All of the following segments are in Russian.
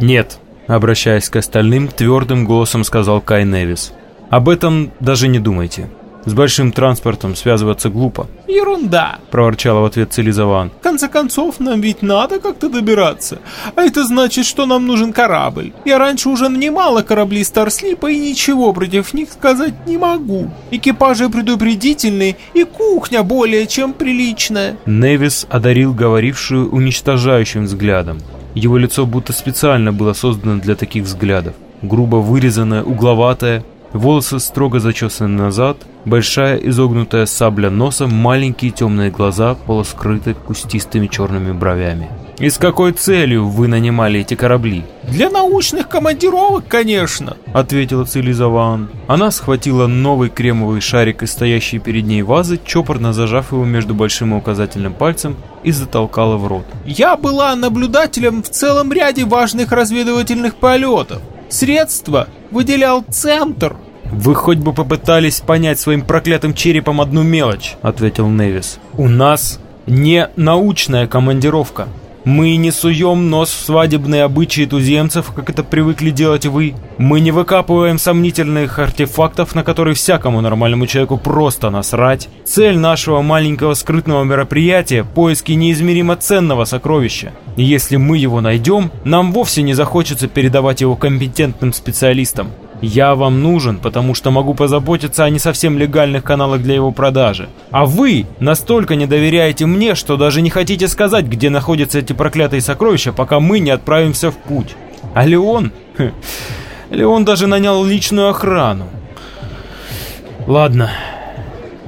«Нет», — обращаясь к остальным, твердым голосом сказал Кай Невис. «Об этом даже не думайте. С большим транспортом связываться глупо. «Ерунда!» – проворчала в ответ Цилизаван. «В конце концов, нам ведь надо как-то добираться. А это значит, что нам нужен корабль. Я раньше уже нанимала корабли Старслипа и ничего против них сказать не могу. Экипажи предупредительные и кухня более чем приличная». Невис одарил говорившую уничтожающим взглядом. Его лицо будто специально было создано для таких взглядов. Грубо вырезанное, угловатое, Волосы строго зачесаны назад, большая изогнутая сабля носа, маленькие темные глаза, полускрыты кустистыми черными бровями. «И с какой целью вы нанимали эти корабли?» «Для научных командировок, конечно», — ответила Цилизаван. Она схватила новый кремовый шарик из стоящей перед ней вазы, чопорно зажав его между большим и указательным пальцем, и затолкала в рот. «Я была наблюдателем в целом ряде важных разведывательных полетов. Средства выделял центр. «Вы хоть бы попытались понять своим проклятым черепом одну мелочь», — ответил Невис. «У нас не научная командировка. Мы не суем нос в свадебные обычаи туземцев, как это привыкли делать вы. Мы не выкапываем сомнительных артефактов, на которые всякому нормальному человеку просто насрать. Цель нашего маленького скрытного мероприятия – поиски неизмеримо ценного сокровища. И если мы его найдем, нам вовсе не захочется передавать его компетентным специалистам. Я вам нужен, потому что могу позаботиться о не совсем легальных каналах для его продажи. А вы настолько не доверяете мне, что даже не хотите сказать, где находятся эти проклятые сокровища, пока мы не отправимся в путь. А Леон... Леон даже нанял личную охрану. Ладно,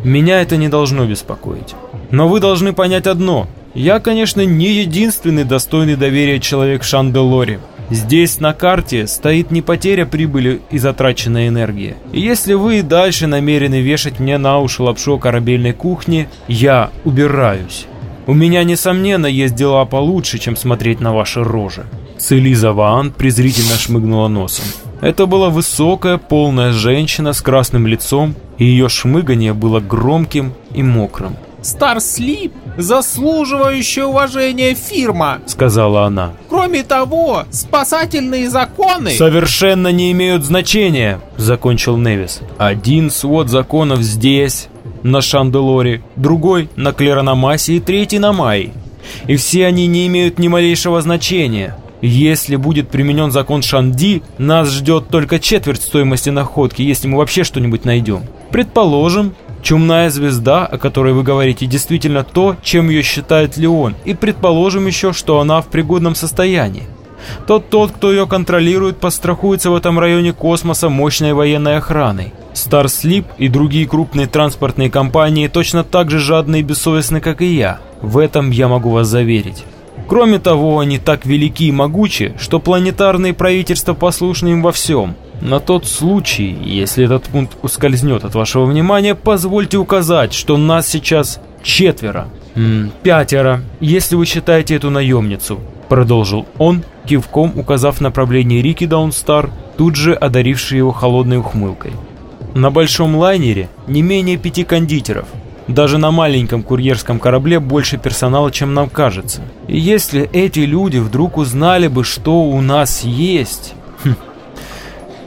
меня это не должно беспокоить. Но вы должны понять одно. Я, конечно, не единственный достойный доверия человек в Шанделоре. Здесь на карте стоит не потеря прибыли и затраченная энергия. И если вы дальше намерены вешать мне на уши лапшу корабельной кухни, я убираюсь. У меня, несомненно, есть дела получше, чем смотреть на ваши рожи. Целиза Ваан презрительно шмыгнула носом. Это была высокая, полная женщина с красным лицом, и ее шмыгание было громким и мокрым. Старслип – заслуживающая уважения фирма», – сказала она. «Кроме того, спасательные законы...» «Совершенно не имеют значения», – закончил Невис. «Один свод законов здесь, на Шанделоре, другой на Клераномасе и третий на Майи. И все они не имеют ни малейшего значения. Если будет применен закон Шанди, нас ждет только четверть стоимости находки, если мы вообще что-нибудь найдем. Предположим, Чумная звезда, о которой вы говорите, действительно то, чем ее считает Леон, и предположим еще, что она в пригодном состоянии. Тот тот, кто ее контролирует, пострахуется в этом районе космоса мощной военной охраной. Старслип и другие крупные транспортные компании точно так же жадны и бессовестны, как и я. В этом я могу вас заверить. Кроме того, они так велики и могучи, что планетарные правительства послушны им во всем. На тот случай, если этот пункт ускользнет от вашего внимания, позвольте указать, что нас сейчас четверо. М пятеро, если вы считаете эту наемницу, продолжил он, кивком указав направление Рики Даунстар, тут же одаривший его холодной ухмылкой. На большом лайнере не менее пяти кондитеров. Даже на маленьком курьерском корабле больше персонала, чем нам кажется. И если эти люди вдруг узнали бы, что у нас есть... Хм,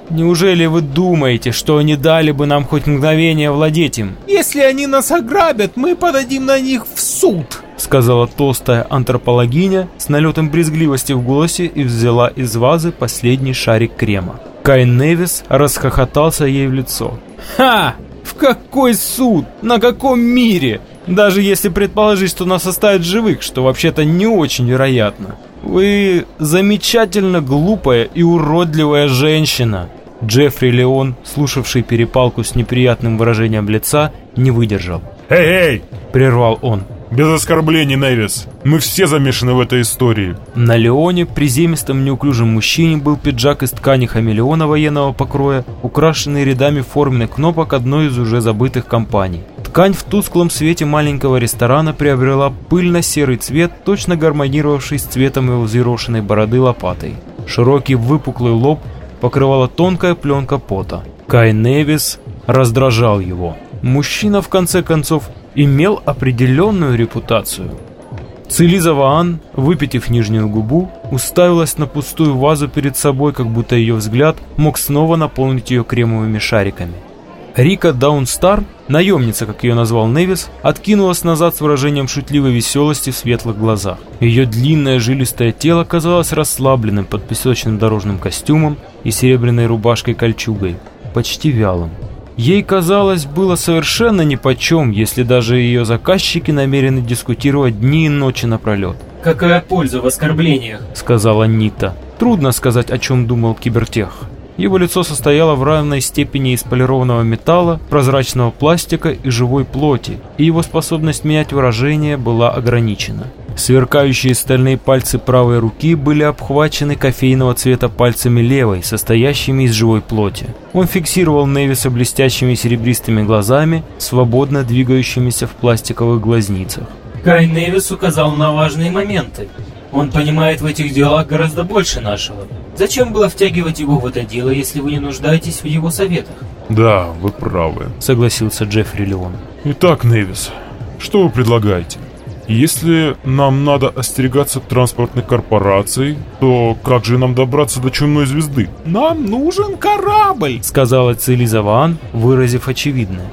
Неужели вы думаете, что они дали бы нам хоть мгновение владеть им? Если они нас ограбят, мы подадим на них в суд, сказала толстая антропологиня с налетом брезгливости в голосе и взяла из вазы последний шарик крема. Кай Невис расхохотался ей в лицо. «Ха! В какой суд? На каком мире? Даже если предположить, что нас оставят живых, что вообще-то не очень вероятно. Вы замечательно глупая и уродливая женщина. Джеффри Леон, слушавший перепалку с неприятным выражением лица, не выдержал. «Эй, эй!» – прервал он. «Без оскорблений, Невис. Мы все замешаны в этой истории». На Леоне, приземистом неуклюжем мужчине, был пиджак из ткани хамелеона военного покроя, украшенный рядами форменных кнопок одной из уже забытых компаний. Ткань в тусклом свете маленького ресторана приобрела пыльно-серый цвет, точно гармонировавший с цветом его взъерошенной бороды лопатой. Широкий выпуклый лоб покрывала тонкая пленка пота. Кай Невис раздражал его. Мужчина, в конце концов, имел определенную репутацию. Целиза Ваан, выпитив нижнюю губу, уставилась на пустую вазу перед собой, как будто ее взгляд мог снова наполнить ее кремовыми шариками. Рика Даунстар, наемница, как ее назвал Невис, откинулась назад с выражением шутливой веселости в светлых глазах. Ее длинное жилистое тело казалось расслабленным под песочным дорожным костюмом и серебряной рубашкой-кольчугой, почти вялым. Ей, казалось, было совершенно нипочем, если даже ее заказчики намерены дискутировать дни и ночи напролет. «Какая польза в оскорблениях?» — сказала Нита. Трудно сказать, о чем думал кибертех. Его лицо состояло в равной степени из полированного металла, прозрачного пластика и живой плоти, и его способность менять выражение была ограничена. Сверкающие стальные пальцы правой руки были обхвачены кофейного цвета пальцами левой, состоящими из живой плоти. Он фиксировал Невиса блестящими серебристыми глазами, свободно двигающимися в пластиковых глазницах. Кай Невис указал на важные моменты. Он понимает в этих делах гораздо больше нашего. Зачем было втягивать его в это дело, если вы не нуждаетесь в его советах? Да, вы правы, согласился Джеффри Леон. Итак, Невис, что вы предлагаете? Если нам надо остерегаться транспортных корпораций, то как же нам добраться до чумной звезды? Нам нужен корабль, сказала Цилизаван, выразив очевидное.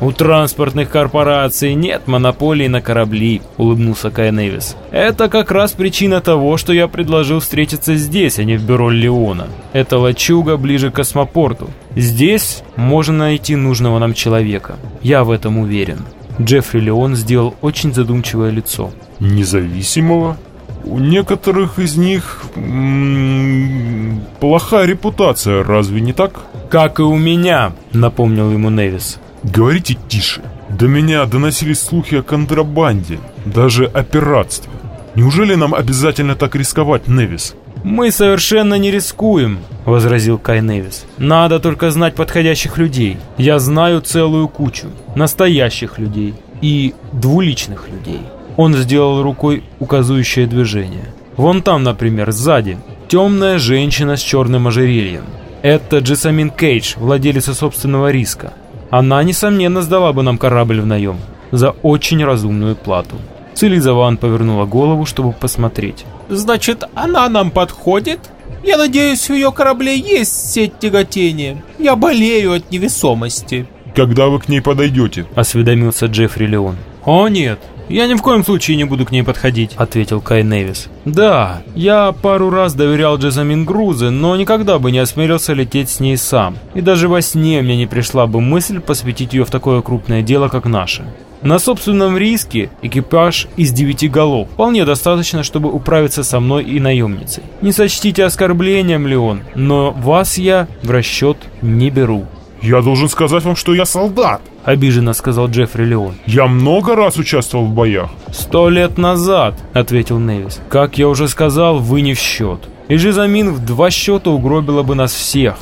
«У транспортных корпораций нет монополии на корабли», — улыбнулся Кай Невис. «Это как раз причина того, что я предложил встретиться здесь, а не в бюро Леона. Это лачуга ближе к космопорту. Здесь можно найти нужного нам человека. Я в этом уверен». Джеффри Леон сделал очень задумчивое лицо. «Независимого? У некоторых из них м -м, плохая репутация, разве не так?» «Как и у меня», — напомнил ему Невис. «Говорите тише. До меня доносились слухи о контрабанде, даже о пиратстве. Неужели нам обязательно так рисковать, Невис?» «Мы совершенно не рискуем», — возразил Кай Невис. «Надо только знать подходящих людей. Я знаю целую кучу. Настоящих людей. И двуличных людей». Он сделал рукой указующее движение. «Вон там, например, сзади. Темная женщина с черным ожерельем. Это Джессамин Кейдж, владелица собственного риска. Она, несомненно, сдала бы нам корабль в наем. За очень разумную плату». Цилизаван повернула голову, чтобы посмотреть. Значит, она нам подходит? Я надеюсь, в ее корабле есть сеть тяготения. Я болею от невесомости. Когда вы к ней подойдете? Осведомился Джеффри Леон. О нет, я ни в коем случае не буду к ней подходить, ответил Кай Невис. Да, я пару раз доверял Джезамин грузы, но никогда бы не осмелился лететь с ней сам. И даже во сне мне не пришла бы мысль посвятить ее в такое крупное дело, как наше. На собственном риске экипаж из девяти голов вполне достаточно, чтобы управиться со мной и наемницей. Не сочтите оскорблением, Леон, но вас я в расчет не беру. «Я должен сказать вам, что я солдат!» — обиженно сказал Джеффри Леон. «Я много раз участвовал в боях!» «Сто лет назад!» — ответил Невис. «Как я уже сказал, вы не в счет. И Жизамин в два счета угробила бы нас всех!»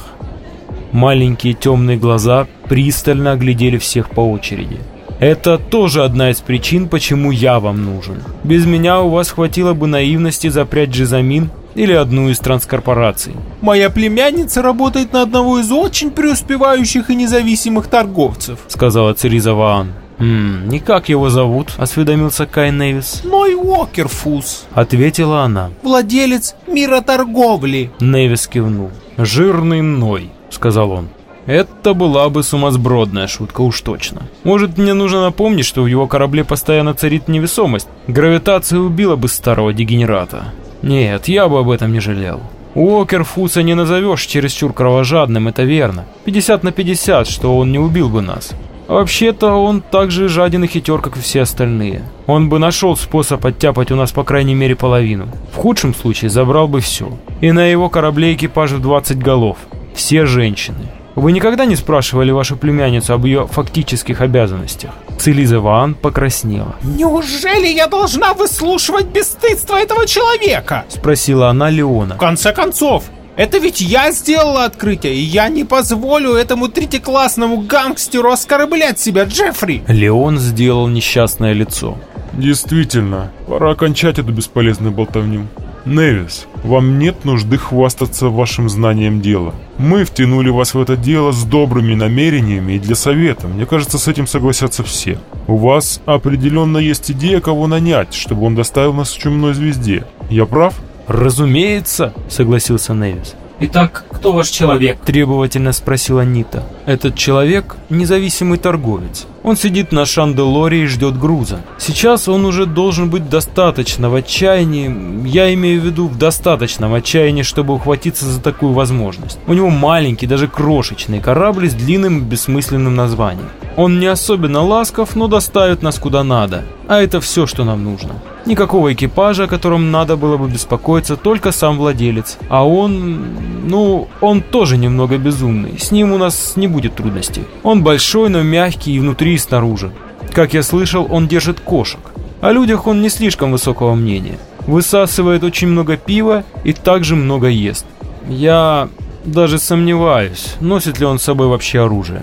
Маленькие темные глаза пристально оглядели всех по очереди. Это тоже одна из причин, почему я вам нужен. Без меня у вас хватило бы наивности запрять Джизамин или одну из транскорпораций. Моя племянница работает на одного из очень преуспевающих и независимых торговцев, сказала Цериза Ваан. «Ммм, не как его зовут?» – осведомился Кай Невис. «Ной Уокерфус», – ответила она. «Владелец мира торговли». Невис кивнул. «Жирный Ной», – сказал он. Это была бы сумасбродная шутка уж точно. Может, мне нужно напомнить, что в его корабле постоянно царит невесомость. Гравитация убила бы старого дегенерата. Нет, я бы об этом не жалел. Уокер Фуса не назовешь чересчур кровожадным, это верно. 50 на 50, что он не убил бы нас. Вообще-то он так же жаден и хитер, как и все остальные. Он бы нашел способ оттяпать у нас по крайней мере половину. В худшем случае забрал бы все. И на его корабле экипаж в 20 голов. Все женщины. Вы никогда не спрашивали вашу племянницу об ее фактических обязанностях? Целиза Ваан покраснела. «Неужели я должна выслушивать бесстыдство этого человека?» Спросила она Леона. «В конце концов, это ведь я сделала открытие, и я не позволю этому третьеклассному гангстеру оскорблять себя, Джеффри!» Леон сделал несчастное лицо. «Действительно, пора окончать эту бесполезную болтовню. Невис, вам нет нужды хвастаться вашим знанием дела. Мы втянули вас в это дело с добрыми намерениями и для совета. Мне кажется, с этим согласятся все. У вас определенно есть идея, кого нанять, чтобы он доставил нас к чумной звезде. Я прав? «Разумеется», — согласился Невис. Итак, кто ваш человек? Требовательно спросила Нита. Этот человек – независимый торговец. Он сидит на Шанделоре и ждет груза. Сейчас он уже должен быть достаточно в отчаянии, я имею в виду в достаточном отчаянии, чтобы ухватиться за такую возможность. У него маленький, даже крошечный корабль с длинным бессмысленным названием. Он не особенно ласков, но доставит нас куда надо. А это все, что нам нужно. Никакого экипажа, о котором надо было бы беспокоиться, только сам владелец. А он... ну, он тоже немного безумный. С ним у нас не будет трудностей. Он большой, но мягкий и внутри, и снаружи. Как я слышал, он держит кошек. О людях он не слишком высокого мнения. Высасывает очень много пива и также много ест. Я даже сомневаюсь, носит ли он с собой вообще оружие.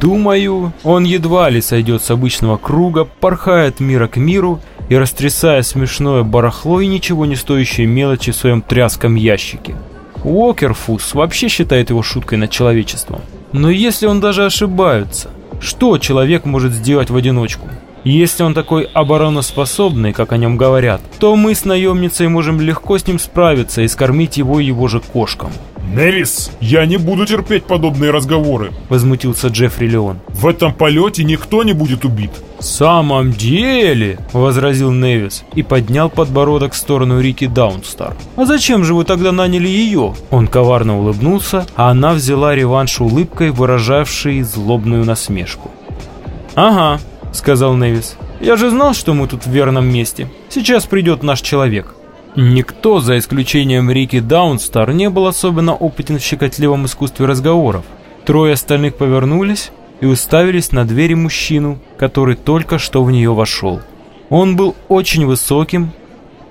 Думаю, он едва ли сойдет с обычного круга, порхает мира к миру и растрясая смешное барахло и ничего не стоящие мелочи в своем тряском ящике. Уокерфус вообще считает его шуткой над человечеством. Но если он даже ошибается, что человек может сделать в одиночку? Если он такой обороноспособный, как о нем говорят, то мы с наемницей можем легко с ним справиться и скормить его его же кошкам. Невис, я не буду терпеть подобные разговоры. Возмутился Джеффри Леон. В этом полете никто не будет убит. «В самом деле?» – возразил Невис и поднял подбородок в сторону Рики Даунстар. «А зачем же вы тогда наняли ее?» Он коварно улыбнулся, а она взяла реванш улыбкой, выражавшей злобную насмешку. «Ага», — сказал Невис. «Я же знал, что мы тут в верном месте. Сейчас придет наш человек». Никто, за исключением Рики Даунстар, не был особенно опытен в щекотливом искусстве разговоров. Трое остальных повернулись и уставились на двери мужчину, который только что в нее вошел. Он был очень высоким,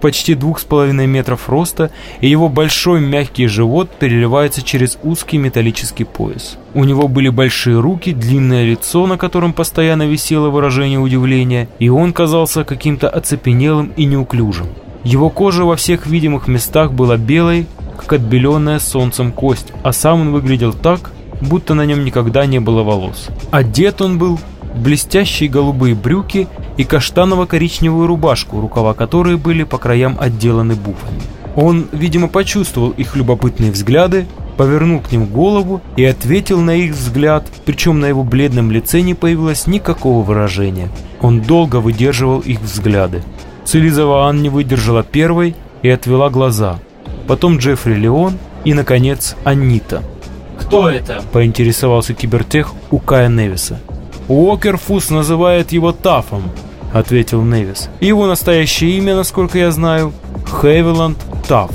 почти двух с половиной метров роста, и его большой мягкий живот переливается через узкий металлический пояс. У него были большие руки, длинное лицо, на котором постоянно висело выражение удивления, и он казался каким-то оцепенелым и неуклюжим. Его кожа во всех видимых местах была белой, как отбеленная солнцем кость, а сам он выглядел так, будто на нем никогда не было волос. Одет он был в блестящие голубые брюки и каштаново-коричневую рубашку, рукава которой были по краям отделаны буфами. Он, видимо, почувствовал их любопытные взгляды, повернул к ним голову и ответил на их взгляд, причем на его бледном лице не появилось никакого выражения. Он долго выдерживал их взгляды. Целизаваан не выдержала первой и отвела глаза. Потом Джеффри Леон и, наконец, Анита. «Кто это?» – поинтересовался кибертех у Кая Невиса. «Уокерфус называет его Тафом», — ответил Невис. «Его настоящее имя, насколько я знаю, Хевиланд Тафф».